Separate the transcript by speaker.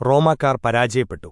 Speaker 1: റോമാക്കാർ പരാജയപ്പെട്ടു.